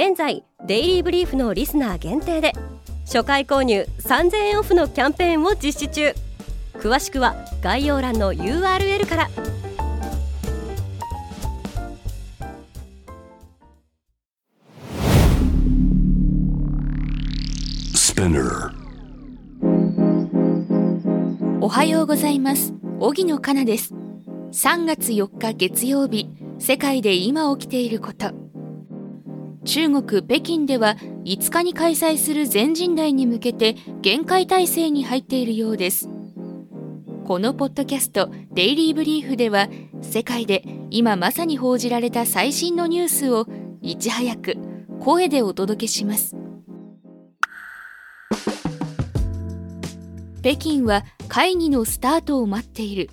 現在デイリーブリーフのリスナー限定で初回購入3000円オフのキャンペーンを実施中。詳しくは概要欄の URL から。おはようございます。荻野かなです。3月4日月曜日世界で今起きていること中国北京では5日に開催する全人代に向けて厳戒態勢に入っているようです。このポッドキャスト「デイリー・ブリーフ」では世界で今まさに報じられた最新のニュースをいち早く声でお届けします。北京は会議のスタートを待っている。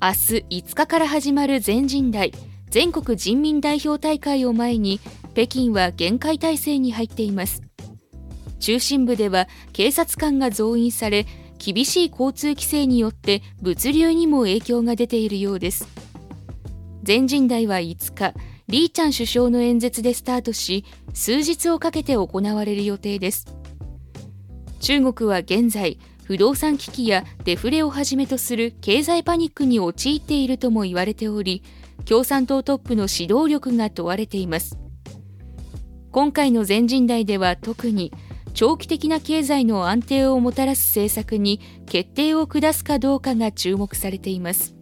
明日5日から始まる全人代。全国人民代表大会を前に北京は厳戒態勢に入っています。中心部では警察官が増員され厳しい交通規制によって物流にも影響が出ているようです。全人代は5日リーチャン首相の演説でスタートし数日をかけて行われる予定です。中国は現在不動産危機やデフレをはじめとする経済パニックに陥っているとも言われており共産党トップの指導力が問われています。今回の全人代では特に長期的な経済の安定をもたらす政策に決定を下すかどうかが注目されています。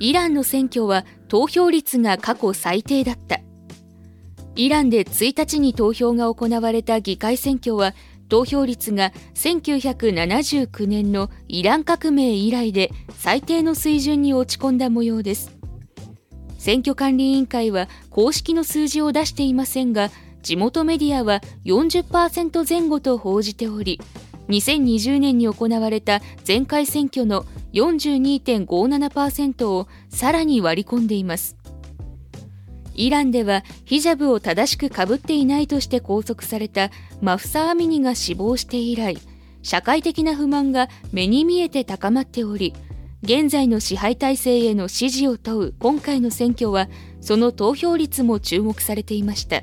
イランの選挙は投票率が過去最低だった。イランで1日に投票が行われた議会選挙は投票率が1979年のイラン革命以来で最低の水準に落ち込んだ模様です。選挙管理委員会は公式の数字を出していませんが地元メディアは40%前後と報じており2020年に行われた前回選挙の42.57%をさらに割り込んでいます。イランではヒジャブを正しくかぶっていないとして拘束されたマフサ・アミニが死亡して以来社会的な不満が目に見えて高まっており現在の支配体制への支持を問う今回の選挙はその投票率も注目されていました。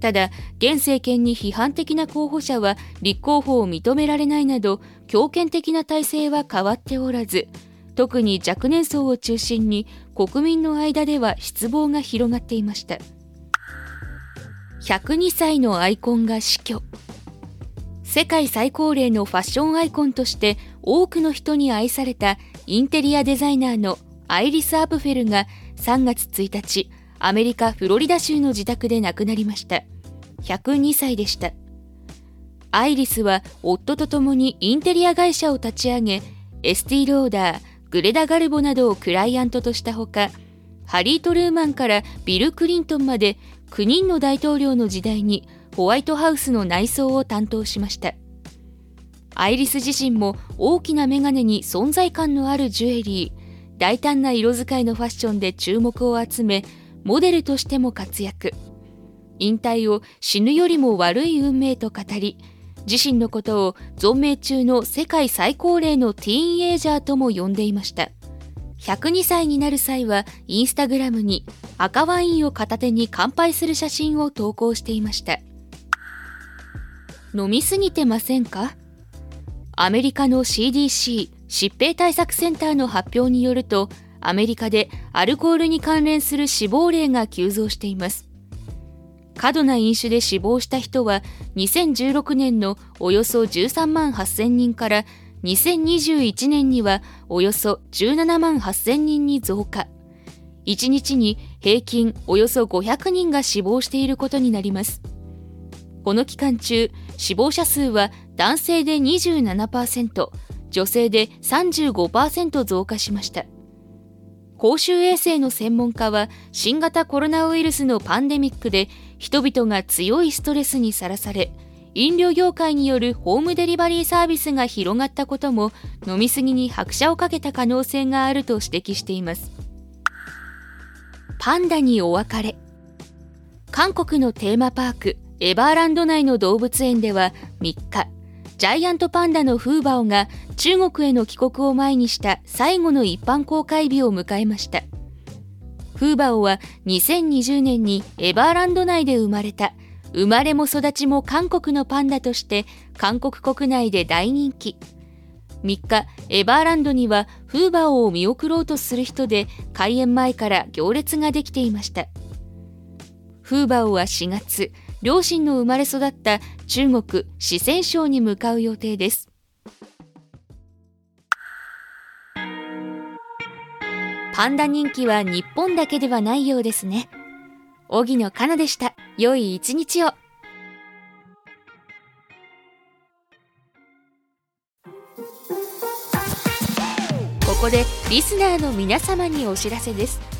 ただ現政権に批判的な候補者は立候補を認められないなど強権的な体制は変わっておらず特に若年層を中心に国民の間では失望が広がっていました。102歳のアイコンが死去。世界最高齢のファッションアイコンとして多くの人に愛されたインテリアデザイナーのアイリス・アプフェルが3月1日アメリカ・フロリダ州の自宅で亡くなりました。102歳でした。アイリスは夫と共にインテリア会社を立ち上げエスティローダーグレダ・ガルボなどをクライアントとしたほかハリー・トルーマンからビル・クリントンまで9人の大統領の時代にホワイトハウスの内装を担当しました。アイリス自身も大きなメガネに存在感のあるジュエリー。大胆な色使いのファッションで注目を集めモデルとしても活躍。引退を死ぬよりも悪い運命と語り自身のことを存命中の世界最高齢のティーンエイジャーとも呼んでいました。102歳になる際はインスタグラムに赤ワインを片手に乾杯する写真を投稿していました。飲みすぎてませんか？アメリカの CDC 疾病対策センターの発表によるとアメリカでアルコールに関連する死亡例が急増しています。過度な飲酒で死亡した人は2016年のおよそ13万8000人から2021年にはおよそ17万8000人に増加。1日に平均およそ500人が死亡していることになります。この期間中死亡者数は男性で27%女性で35%増加しました。公衆衛生の専門家は新型コロナウイルスのパンデミックで人々が強いストレスにさらされ飲料業界によるホームデリバリーサービスが広がったことも飲み過ぎに拍車をかけた可能性があると指摘しています。パンダにお別れ。韓国のテーマパークエバーランド内の動物園では3日ジャイアントパンダのフーバオが中国への帰国を前にした最後の一般公開日を迎えました。フーバオは2020年にエバーランド内で生まれた。生まれも育ちも韓国のパンダとして韓国国内で大人気。3日エバーランドにはフーバオを見送ろうとする人で開園前から行列ができていました。フーバオは4月両親の生まれ育った中国四川省に向かう予定です。パンダ人気は日本だけではないようですね。荻野かなでした。良い一日を。ここでリスナーの皆様にお知らせです。